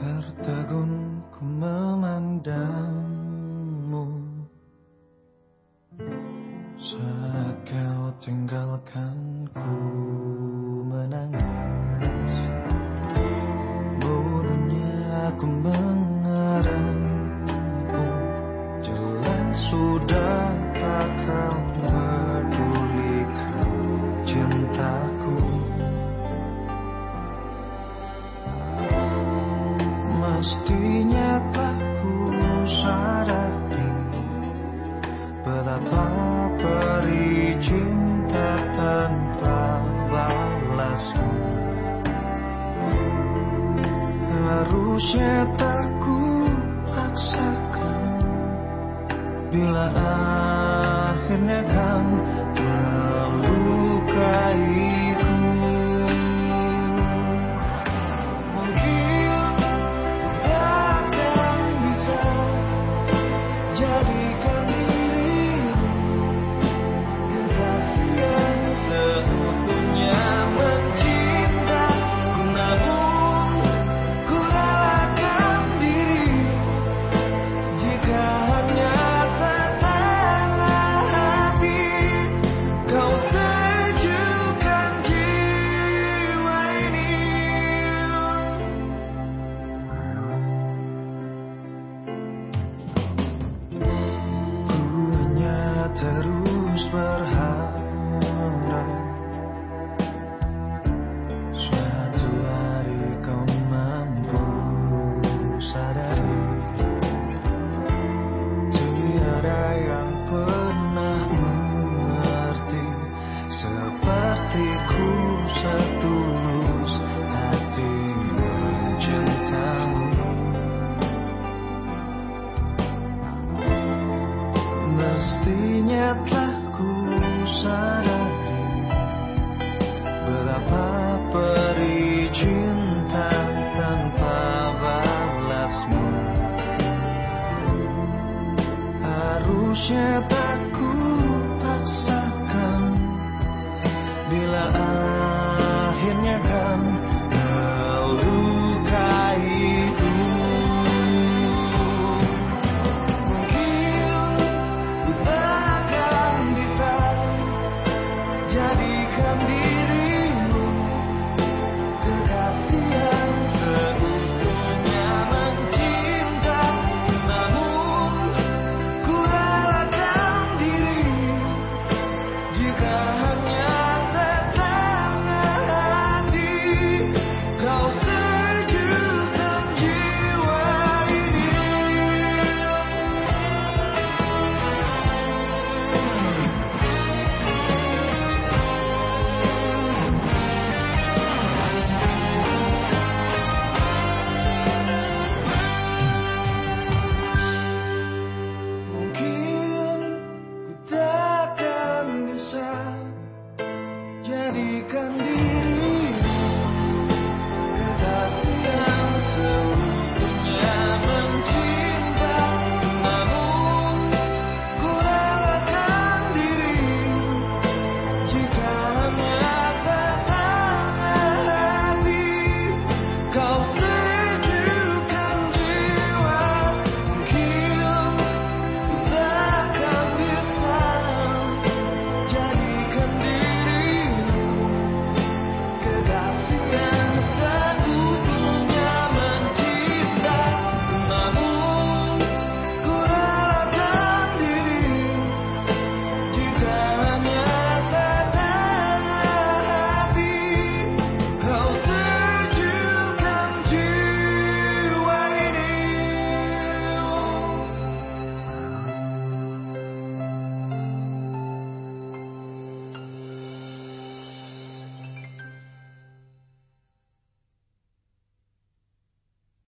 Tertegun ku memandangmu. Saat kau tinggalkan ku menangis Harusnya tak ku paksakan? Bila akhirnya kan lihatlah ku sana jadikan dia